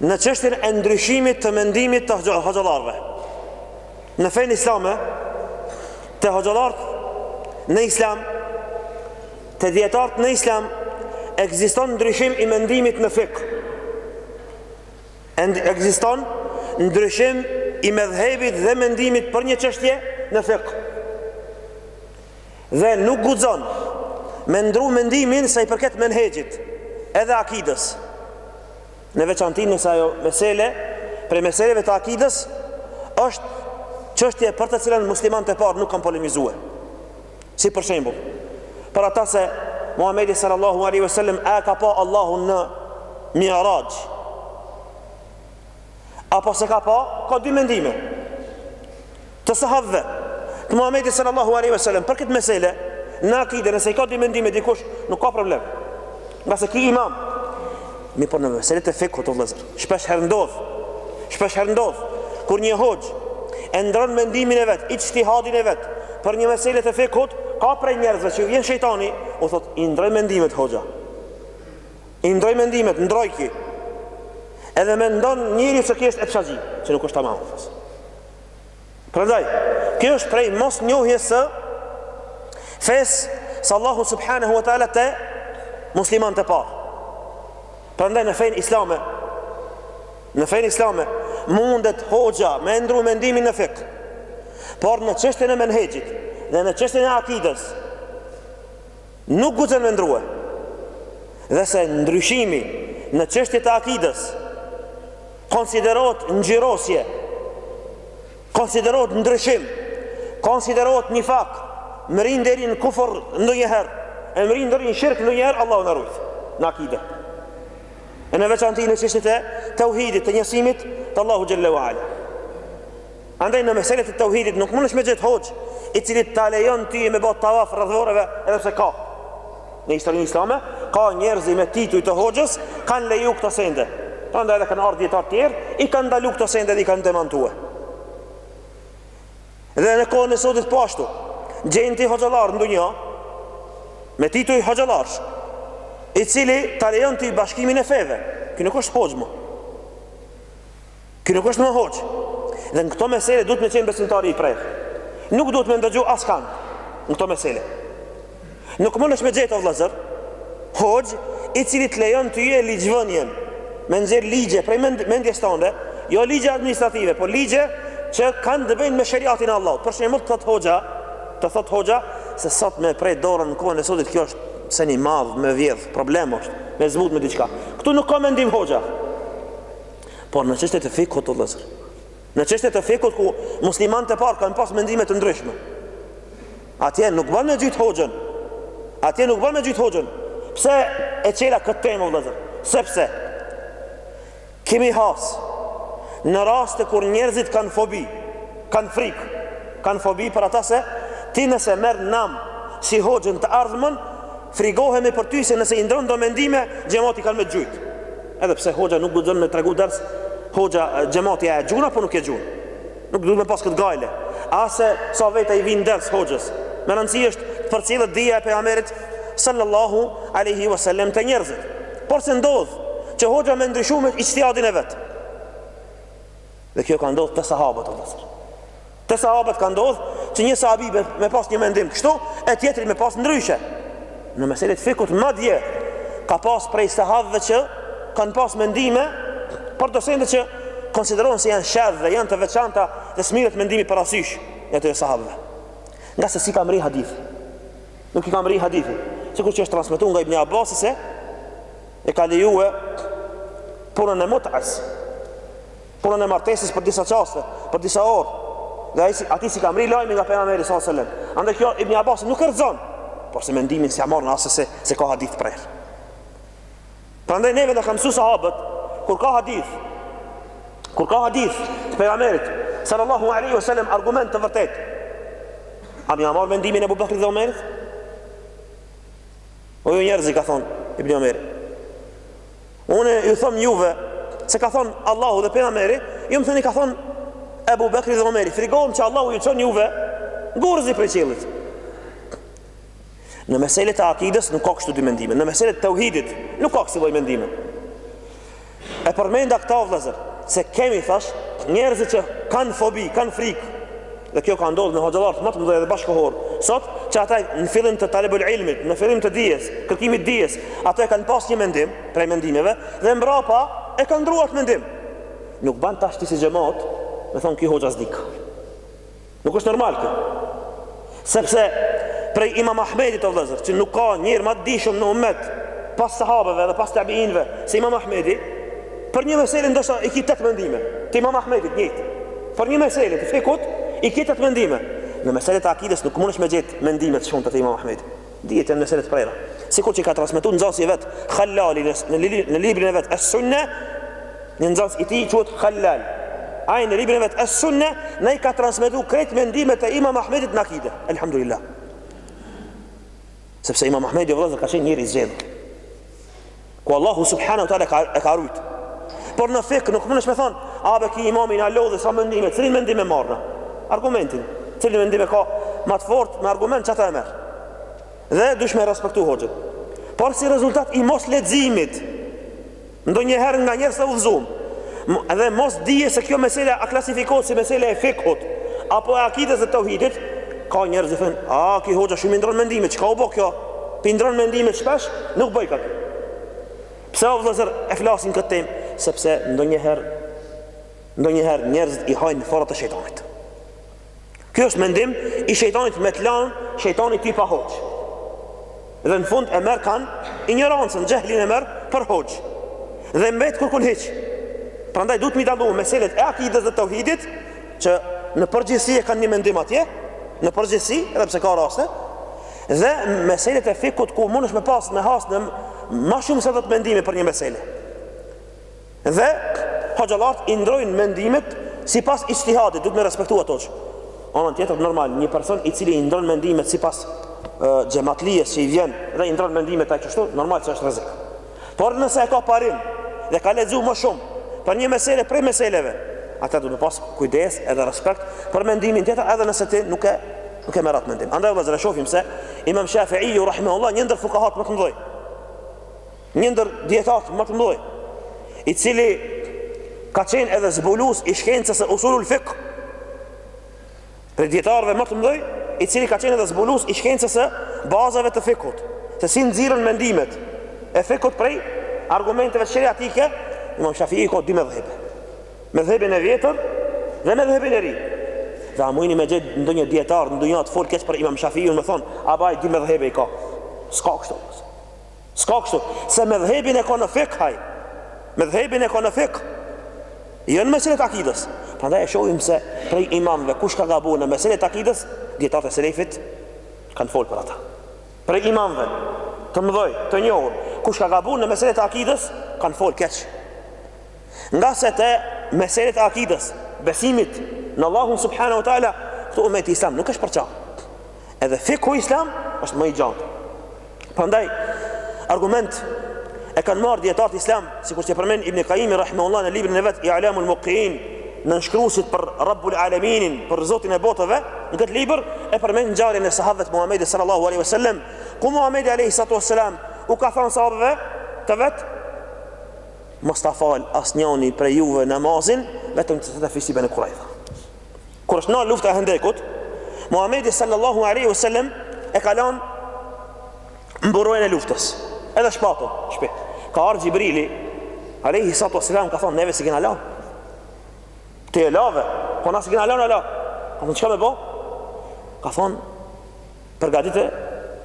Në çështjen e ndryshimit të mendimit të hoxhallarëve. Në fenë islame, te hoxhallarët në islam, te dijetarët në islam, ekziston ndryshim i mendimit në fikh. Ekziston ndryshim i medhebit dhe mendimit për një çështje në fikh. Dhe nuk guxon me ndru mendimin sa i përket menhexhit, edhe akidës. në veçanti nëse ajo mesele prej meseleve të akidës është çështje për të cilën muslimanët e parë nuk kanë polemizuar. Si për shembull, për ata se Muhamedi sallallahu alaihi wasallam a ka pa Allahun në Mi'raj? Apo se ka pa, ka dy mendime. të sahabëve të Muhamedit sallallahu alaihi wasallam për këtë mesele në akide nëse i ka dy mendime dikush nuk ka problem ngase ki imam mi po në meselet e fikhut o vllezër shpesh herë ndodh shpesh herë ndodh kur një hoxhë e ndron mendimin e vet ixhtihadin e vet për një mesele të fikhut ka prej njerëzve që i vjen shejtani u thotë i ndroj mendimet hoxha i ndroj mendimet ndroj ky edhe mendon njeri se kështë e pëshaji që nuk është tamam Prandaj, kjo është prej mosnjohjes së fesë së Allahut subhanahu wa taala te muslimanët e parë. Prandaj në fenë islame, në fenë islame mundet hoxha me ndru mendimin në fikh. Por në çështjen e menhexhit dhe në çështjen e akidës, nuk guxon me ndrrue dhe se ndryshimi në çështje të akidës konsiderohet ngjyrosje konsiderohet ndryshim konsiderohet nifak mërrin deri në kufër ndonjëherë e mërrin deri në shirk ndonjëherë Allahu na ruajt në akide e në veçanti në çështjet e teuhidit të njësimit të Allahut xhel-le ve ala Andaj në meselet e teuhidit nuk mundesh me gjet hoxhë i cili ta lejon ty me ba tavaf rreth vorreve edhe pse ka. Në historinë islame ka njerëz me tituj të hoxhës kanë leju këto sende. Prandaj edhe kanë ardh dijetarë të tjerë, i kanë ndalu këto sende dhe i kanë demantue. Dhe në kohën e sotit po ashtu. Gjen ti hoxhallar ndonjë me tituj hoxhallarësh i cili ta lejon ty bashkimin e feve. Ky nuk është hoxhë Ky nuk është më hoxhë. Dhe në këto mesele duhet me qenë besimtari i prerë. Nuk duhet me ndëgju askan në këto mesele. Nuk munësh me gjetë o vllazër, hoxhë i cili të lejon ty ligjvënien, me nxjerr ligje prej mendjes tande, jo ligje administrative, por ligje që kanë të bëjnë me sheriatin e Allahut. Për shembull të thotë hoxha, të thotë hoxha, se sot me pre dorën në kohën e sotit, kjo është sen i madh, me vjedhë, problem është, me zbut me diqka. Këtu nuk ka mendim hoxha. Por në çështje të fikhut o vëllazër, në çështje të fikhut ku muslimanët e parë kanë pas mendime të ndryshme. Atje nuk bën me gjujt hoxhën. Atje nuk bën me gjujt hoxhën. Pse e çela këtë temë o vëllazër? Sepse kemi has në raste kur njerëzit kanë fobi, kanë frikë, kanë fobi për ata se ti nëse merr nam si hoxhë n'të ardhmen, Frigohemi për ty se nëse i ndron do mendime xhamati kan me gjujt edhe pse hoxha nuk guxon me tregu ders hoxha xhamati a e gjun apo nuk e gjun nuk duhet me pas kët gajle a se sa veta i vijnë ders hoxhës me rëndësi është të përcillet dija e pejgamberit sallallahu alaihi wasallam te njerëzit por se ndodh që hoxha me ndryshu me ijtihadin e vet dhe kjo ka ndodh te sahabët o Te sahabët ka ndodh që një sahabi me pas një mendim kështu e tjetri me pas ndryshe. Në meselet e fikhut madje ka pas prej sahabëve që kanë pas mendime për do sende që konsiderohen se janë shadh dhe janë të veçanta dhe s'mirret mendimi parasysh i atyre sahabëve. Ngase s'i ka mrri hadithi. Nuk i ka mrri hadithi. Sikur që është transmitu nga Ibn Abbasi se e ka lejue punën e mut'as. punën e martesës për disa çaste, për disa orë. Dhe atij s'i ka mrri lajmi nga pejgamberi sallallahu alajhi wasallam. Andaj kjo Ibn Abbasin nuk e rrëzon, por se mendimin s'ia marrën arsye se ka hadith prerë. Prandaj neve na kanë mësu sahabët kur ka hadith kur ka hadith të pejgamberit sallallahu alaihi wasallam argument të vërtet. A me marr mendimin e Abu Bakrit dhe Omerit? O ju njerëz i ka thon Ibn Omeri. Unë ju them juve se ka thënë Allahu dhe pejgamberi, ju më thoni ka thënë Ebu Bekri dhe Omeri, frigohem që Allahu ju çon juve gurëz prej qiellit. Në meselet e akides nuk ka kështu dy mendime. Në meselet e tauhidit nuk ka kështu dy mendime. E përmenda këta vëllazër, se kemi thash njerëz që kanë fobi, kanë frikë Dhe kjo ka ndodhur me hoxhallarët më të mëdhenj dhe bashkëkohor. Sot, që ata në fillim të talebul ilmit, në fillim të dijes, kërkimit të dijes, ata e kanë pas një mendim prej mendimeve dhe mbrapa e kanë ndruar atë mendim. Nuk ban tash ti si xhamat, me thon ky hoxha s'dik. Nuk është normal kjo. Sepse prej Imam Ahmedit o vëllezër, që nuk ka njeri më të dijshëm në umet, pas sahabeve dhe pas tabiinëve, se Imam Ahmedi, Për një meselë ndoshta i ki dhetë mendime. Te Imam Ahmedit njëjtë. Për një meselë të fikut i ki dhetë mendime. Në meselet e akides nuk mundesh me gjet mendime të shumta të Imam Ahmedit. Dihet janë meselë të prera. Sikur që i ka transmetu nxënësi i vet Hallali në në librin e vet As-Sunna, një nxënës i tij quhet Hallal. Ai në librin e vet As-Sunna na i ka transmetu krejt mendimet e Imam Ahmedit në akide. Elhamdulillah. Sepse Imam Ahmedi o vëllazër ka qenë njeri i zgjedhur. Ku Allahu subhanehu ve teala ka e ka rujt. Por në fik nuk mundesh me thon, a be ky imami na lodhe sa mendime, cilin mendim e marrna? Argumentin. Cilin mendim e ka më të fortë me argument çata e merr. Dhe duhesh me e respektu hoxhën. Por si rezultat i mosleximit Ndonjëherë nga njerëz të udhëzuar, edhe mosdije se kjo mesele a klasifikohet si mesele e fikhut apo e akides dhe teuhidit, ka njerëz që thonë, "A ky hoxha shumë p'i ndron mendimet, çka u bë kjo? P'i ndron mendimet shpesh, nuk bën kaq." Pse o vëllazër e flasim këtë temë? Sepse ndonjëherë ndonjëherë njerëzit i hajnë forat e shejtanit. Kjo është mendim i shejtanit me të lanë, shejtani ty pa hoxhë. Dhe në fund e merr kënd, injorancën, xhehlin e merr për hoxhë. Dhe mbet kurkun hiç. Prandaj duhet m'i dallu meselet e akidës dhe teuhidit, që në përgjithsi e kanë një mendim atje, në përgjithsi, edhe pse ka raste, dhe meselet e fikut ku mundesh me pasë, me hasë në ma shumë se dhetë mendime për një mesele. Dhe hoxhallarët i ndrojnë mendimet sipas ixhtihadit, duhet me respektu ato. Anën tjetër normal, një person i cili i ndron mendimet sipas xhamatlijes që i vjen dhe i ndron mendimet ai kështu, normal se është rrezik. Por nëse e ka parim dhe ka lexuar më shumë për një meselë prej meseleve, atëherë duhet me pas kujdes edhe respekt për mendimin tjetër edhe nëse ti nuk e nuk e merr at mendim. Andaj vëllazër e shohim se Imam Shafiiu rahimahullah një ndër fukahat më të mëdhenj. Një ndër dijetarët më të mëdhenj, i cili ka qenë edhe zbulues i shkencës së usulul fikh, prej dijetarëve më të mëdhenj, i cili ka qenë edhe zbulues i shkencës së bazave të fikut, se si nxirren mendimet e fikut prej argumenteve sheriatike, Imam Shafiiu i ka dy medhhebe. Medhhebin e vjetër dhe medhhebin e ri. Dhe a mujni me gjet ndonjë dijetar në dunja të folë keq për Imam Shafiiun me thonë, a be aj dy medhhebe i ka. S'ka kështu. S'ka kështu, se medhhebin e ka në fikh ai. Medhhebin e ka në fikh. Jo në meselet e akidës. Prandaj e shohim se prej imamëve kush ka gabu në meselet e akidës, dijetarët e selefit kanë fol për ata. Prej imamëve të mëdhenj, të njohur, kush ka gabu në meselet e akidës, kanë fol keq. Ngase te meselet e akides, besimit në Allahun subhanahu wa taala, këtu umeti islam nuk është përça. Edhe fikhu islam është më i gjatë. Prandaj argument e kanë marrë dijetarët islam, sikur që përmend Ibn Qayyim rahimahullahu në librin e vet I'lamul Muwaqqi'in, nënshkruesit për Rabbul Alaminin, për Zotin e botëve, në këtë libër e përmend ngjarjen e sahabëve të Muhamedit sallallahu alaihi wasallam, ku Muhamedi alaihi salatu wasalam u ka thënë sahabëve të vet Mos ta fal asnjëri prej juve namazin, vetëm se te fisi Beni Kurejda. Kur është nal lufta e Hendekut, Muhamedi sallallahu alaihi wasallam e ka lënë mburojën e luftës edhe shpatën. Shpejt ka ardhur Xhibrili alaihi salatu wasallam ka thonë neve s'i kena lënë. Ti e lave, po na s'i kena lënë ala. Ka thonë çka me bo? Ka thonë Përgatite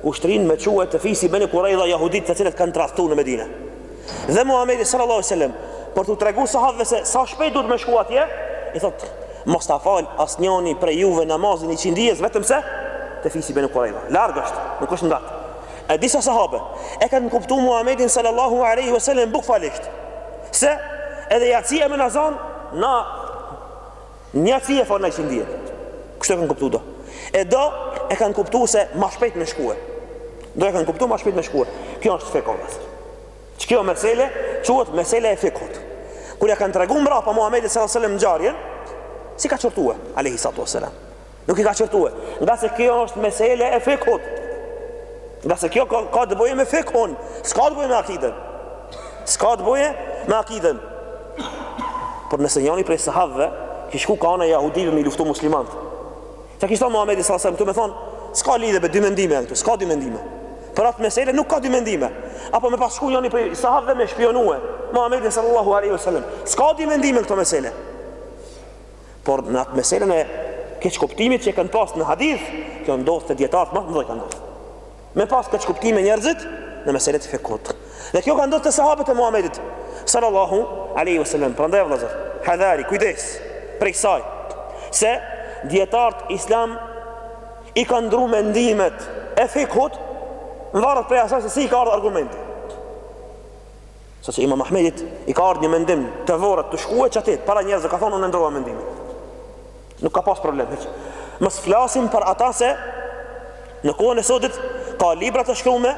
ushtrinë me çue te fisi Beni Kurejda jahuditë të cilët kanë tradhtu në Medine. Dhe Muhamedi sallallahu alaihi wasallam për t'u tregu sahabëve se sa shpejt duhet me shku atje, i thotë mos ta fal asnjani prej juve namazin e iqindisë vetëm se te fisi Beni Kurejda. Larg është, nuk është ngat. E disa sahabe e kanë kuptu Muhamedin sallallahu alaihi wasallam bukfalisht. Se edhe jacia me na zon na Njatje e falim iqindinë Kështu e kanë kuptu do E do e kanë kuptu se ma shpejt me shkue Do e kanë kuptu ma shpejt me shkue Kjo është e fikhut Se kjo mesele quhet mesele e fikhut Kur ia kanë tregu mbrapa Muhammedit s.a.s. ngjarjen S'i ka qortue Alejhi s.a.s. Nuk i ka qortue. Ngase kjo është mesele e fikhut. Ngase kjo ka, ka të bëjë me fikhun. S'ka të bëjë me akiden. S'ka të bëjë me akiden. Por nëse njani prej sahabëve, kish shku kah ana e jahudive me i luftu muslimanët. Çka kishte thonë Muhammedi s.a.s. Domethonë, s'ka lidhje për dy mendime këtu, s'ka dy mendime. Për atë mesele nuk ka dy mendime. Apo me pas shku njani prej sahabëve me shpionue Muhammedin s.a.s. S'ka dy mendime në këto mesele. Por në atë meselen e keqkuptimit që kanë pas në hadith, kjo ndodh te dijetarët më të mëdhenj ka ndodh me pas keqkuptime njerëzit në meselet e fikhut. Dhe kjo ka ndodhur te sahabët e Muhamedit sallallahu alaihi wasallam. Prandaj vëllazër, hadhari, kujdes prej saj se dijetarët islam i kanë ndru mendimet e fikhut, mvaret prej asaj se si i ka ardhë argumenti. Saqë imam Ahmedit i ka ardhë një mendim te vorret tu shkue, qaty para njerëzve ka thonë unë e ndrrova mendimin. Nuk ka pas problem heq. Mos flasim për ata se në kohën e sotit ka libra të shkrume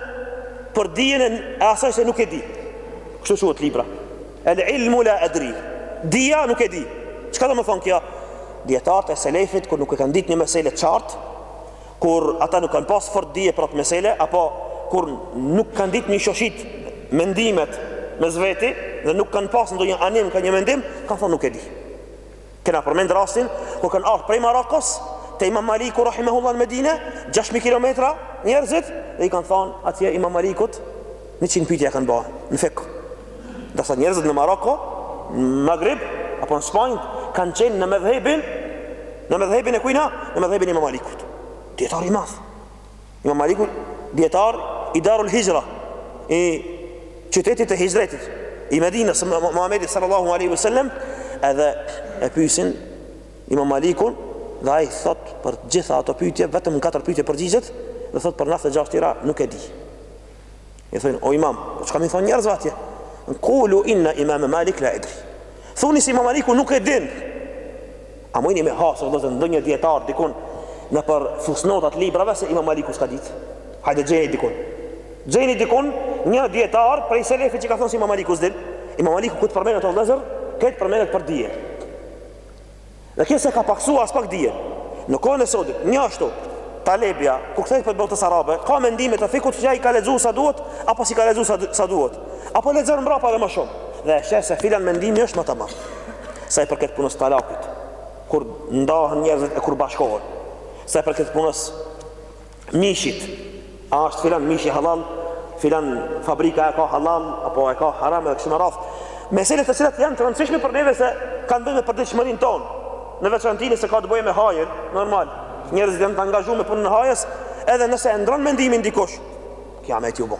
për dijen e asaj se nuk e di. Kështu quhet libra. El ilmu la edri. Dija nuk e di. Çka domethonë kjo? Dijetarët e selefit, kur nuk e kanë ditë një mesele qartë, kur ata nuk kanë pas fort dije për atë mesele apo kur nuk kanë ditë mi shoshit mendimet mes veti dhe nuk kanë pas ndonjë anim kah një mendim kanë thonë nuk e di kena përmend rastin kur kanë ardhë prej Marokos te imam Maliku rahimehullah në Medine 6.000 kilometra njerëzit dhe i kanë thonë atje imam Malikut njëqind pytje kanë bërë në fikh ndërsa njerëzit në Maroko në Magrib apo në Spanjë kanë qenë në medhhebin Në medhhebin e kujna? Në medhhebin e Imam Malikut. Dietar i madh. Imam Maliku dietar i Darul Hijra, i qytetit të Hijretit, i Medinës, Muhamedit sallallahu alaihi wasallam, edhe e pyesin Imam Malikun dhe ai thot për të gjitha ato pyetje vetëm katër pyetje përgjigjet dhe thot për nantëdhjetegjashtë tjera nuk e di. I thonë, o imam, po çka mi thonë njerëzve atje? Kulu inna imam Malik la edri. Thuni se imam Maliku nuk e din. A mojni me hasë, vllezër, ndonjë dijetar dikun nëpër fusnotat e librave se imam Maliku s'ka ditë. Hajde gjeni dikun. Gjeni dikun një dijetar prej selefi që ka thonë se imam Maliku s'din. Imam Maliku ku të përmendet o vllezër, ku të përmendet për dije. Dhe kjo s'e ka pakësua aspak dijen. Në kohën e sodit, njashtu, talebja, kur kthehet prej botës arabe, ka mendime të fikhut që s'i ka lexuar sa duhet, apo s'i ka lexuar sa duhet, apo lexon mbrapa edhe më shumë, dhe e sheh se filan mendimi është më i madh. Sa i përket punës së talakut, kur ndahen njerëzit e kur bashkohen. Sa i përket punës mishit, a është filan mishi halal, filan fabrika e ka halal, apo e ka haram edhe kështu me radhë. Mesele të cilat janë të rëndësishme për neve se kanë të bëjnë me përditshmërinë tonë. Në veçanti nëse ka të bëjë me haje, normal. Njerëzit janë të angazhuar me punën e hajës, edhe nëse e ndron mendimin dikush. Kijameti u bë.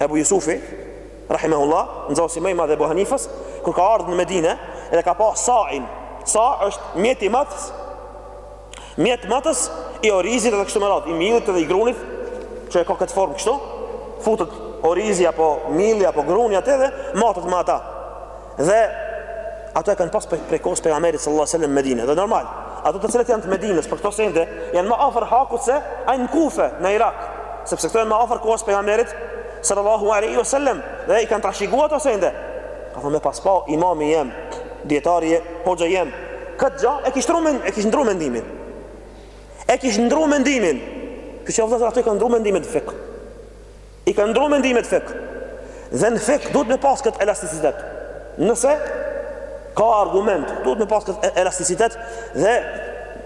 Ebu Jusufi, rahimehullah, nxënësi më i madh i Ebu Hanifës, kur ka ardhur në Medinë dhe ka pa sa'in, sa është mjeti i matës, mjet matës i orizit dhe kështu me radhë, i millit dhe i grunit, që e ka këtë formë kështu, futet orizi apo milli apo gruni aty dhe matet me ata. Dhe ato e kanë pas prej kohës së pejgamberit sallallahu alajhi wasallam në Medinë. Dhe normal, ato të cilët janë të Medinës për këto sende janë më afër hakut se ai në Kufe, në Irak, sepse këto janë më afër kohës së pejgamberit sallallahu alajhi wasallam dhe i kanë trashëguar ato sende. Ka thonë me pas pa imami jem, dijetari hoxha jem, këtë gjë e kish ndruar mendimin. E kish ndruar mendimin. Kështu që vëllezër ato kanë ndruar mendimin e fikhut. I kanë ndrru mendimet në fik. Dhe në fik duhet me pas këtë elasticitet. Nëse ka argument, duhet me pas këtë elasticitet dhe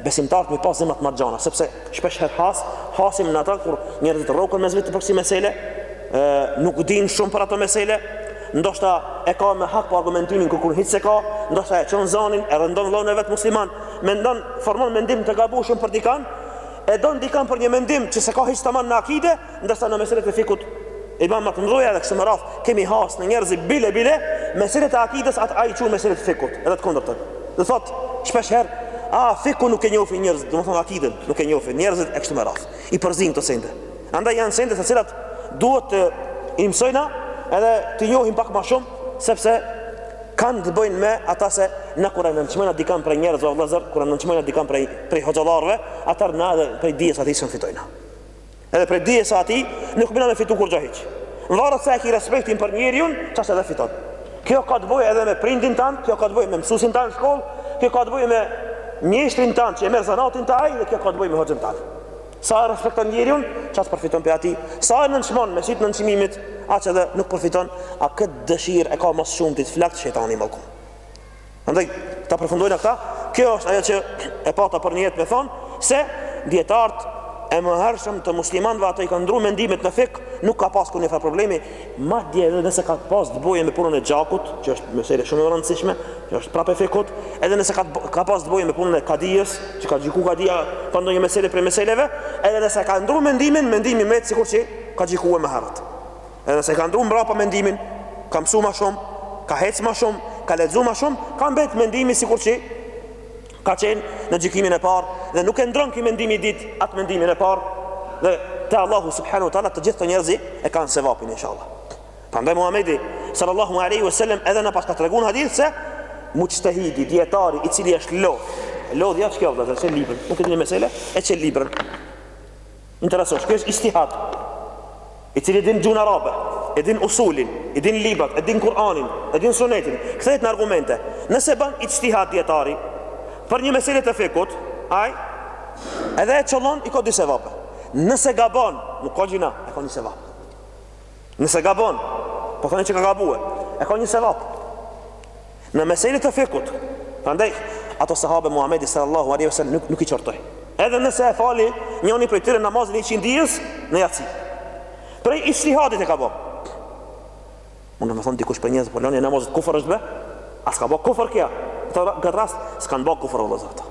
besimtarët me pas zemra të marrxhana, sepse shpesh herë has, hasim në ata kur njerëzit rroken mes veti për kësi mesele, ë nuk dinë shumë për ato mesele, ndoshta e ka merak për argumentimin kur kur hiç s'e ka, ndoshta e çon zanin, e rëndon vllan e vet musliman, mendon formon mendim të gabushëm për dikan, e don dikan për një mendim që s'e ka hiç tamam në akide, Ndërsa në meselet e fikut i bën më të mëdha dhe kështu me radh, kemi hasë në njerëz bile bile meselet e akides ata i çojnë mesele të fikut, edhe të kundërtën. Do me thënë shpesh herë fikun nuk e njohin njerëzit, domethënë akiden, nuk e njohin njerëzit e kështu me radh. I përzin këto sende. Andaj janë sende të cilat duhet t'i mësojna edhe të njohim pak më shumë sepse kanë të bëjnë me ata se ne kur e nënçmojnë dikan prej njerëzve o vëllazër, kur e nënçmojnë dikan prej prej hoxhallarëve, atëherë na edhe prej dijes atij s'mund fitojna. Edhe prej dijes së atij nuk mundena me fitu kurrgjo hiç. Mvaret sa e ki respektin për njeriun, qaq edhe fiton. Kjo ka të bëjë edhe me prindin tan, kjo ka të bëjë me mësuesin tan në shkollë, kjo ka të bëjë me mjeshtrin tan që e merr zanatin te ai dhe kjo ka të bëjë me hoxhën tan. Sa e respekton njeriun, qaq përfiton prej atij. Sa e nënçmon me qit nënçmimit, aq edhe nuk përfiton, a këtë dëshirë e ka ma s'shumti të flaktë shejtani i mallkum. Andaj ta përfundojna këta, kjo është ajo që e pata për nijet me thon se dietart e mëhershëm të muslimanëve ata i kanë ndruar mendimet në fik, nuk ka pas kurrë një farë problemi, madje edhe nëse ka pas të bëjë me punën e gjakut, që është mesele shumë e rëndësishme, që është prapë e fikut, edhe nëse ka ka pas të bëjë me punën e kadijës, që ka gjyku kadia për ndonjë mesele prej meseleve, edhe nëse ka ndruar mendimin, mendimi mbet sikur si ka gjykuar më herët. Edhe nëse ka ndru mbrapa mendimin, ka mësu ma shumë, ka hec ma shumë, ka lexu ma shumë, ka mbet mendimi sikur që ka qenë në gjykimin e parë dhe nuk e ndron ky mendimi i dytë atë mendimin e parë dhe te Allahu subhanahu wa taala të gjithë këto njerëz e kanë sevapin insha Allah. Prandaj Muhammedi sallallahu aleyhi wa sallam edhe na pas ka tregu në hadith se muxhtehidi, dijetari, i cili është lo, lodhja që kjo vllezër, çel librën, nuk e din një mesele, e çel librën, interesohesh, kjo është ixhtihad. I cili e din gjuhën arabe, e din usulin, e din librat, e din Kur'anin, e din Sunetin, kthehet në argumente. Nëse bën ixhtihad dijetari për një mesele të fikut, ai edhe e qëllon i ka dy sevape. Nëse gabon, nuk ka gjynah, e ka një sevap. Nëse gabon, po thoni që ka gabue, e ka një sevap. Në mesele të fikut, prandaj, ato sahabe Muhamedi sallallahu alaihi wasallam nuk, nuk i qortoj. Edhe nëse e fali njëni prej tyre namazin e iqindijës në jaci. Prej ixhtihadit e ka bo. Mund me thonë dikush prej njerëzve, po lënia e namazit kufër është be? A s'ka bo kufër ky a. Këtë rast, s'kanë bo kufër vëllezër